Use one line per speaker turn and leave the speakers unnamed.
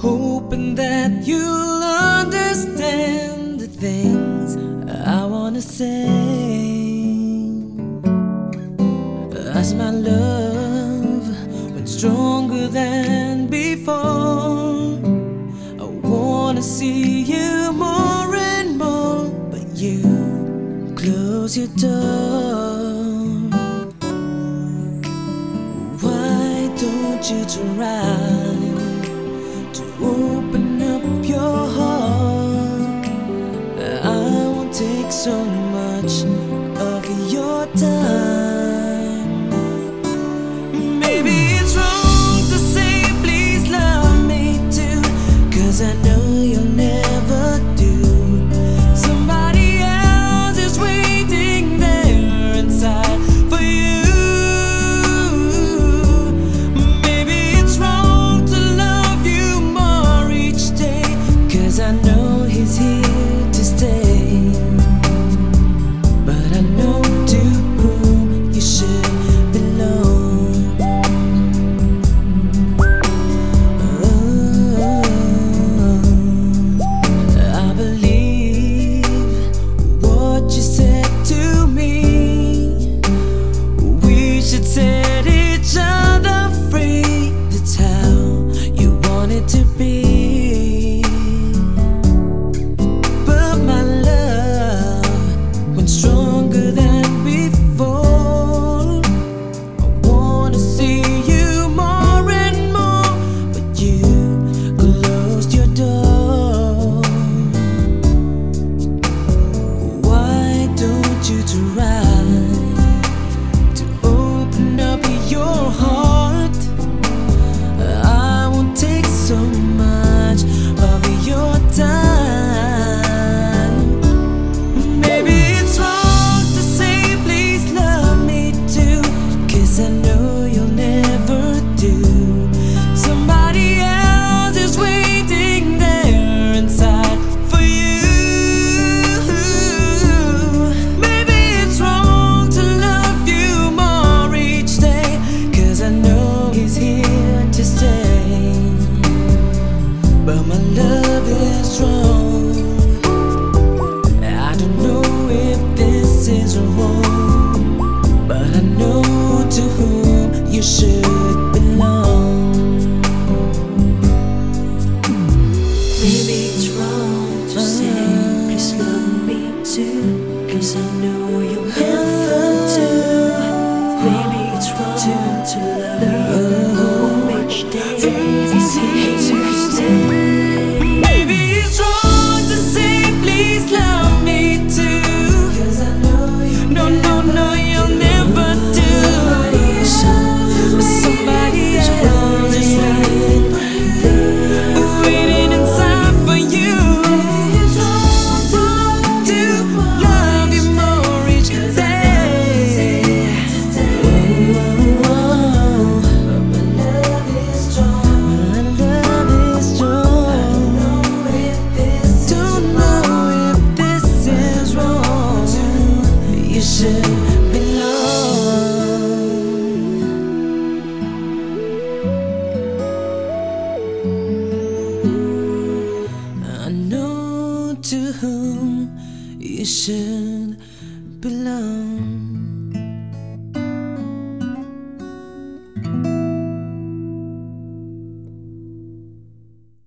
hoping that you'll understand the things I wanna say. As my love went stronger than before, I wanna see you more and more, but you close your door. you to ride. 着我。I know to whom you should belong.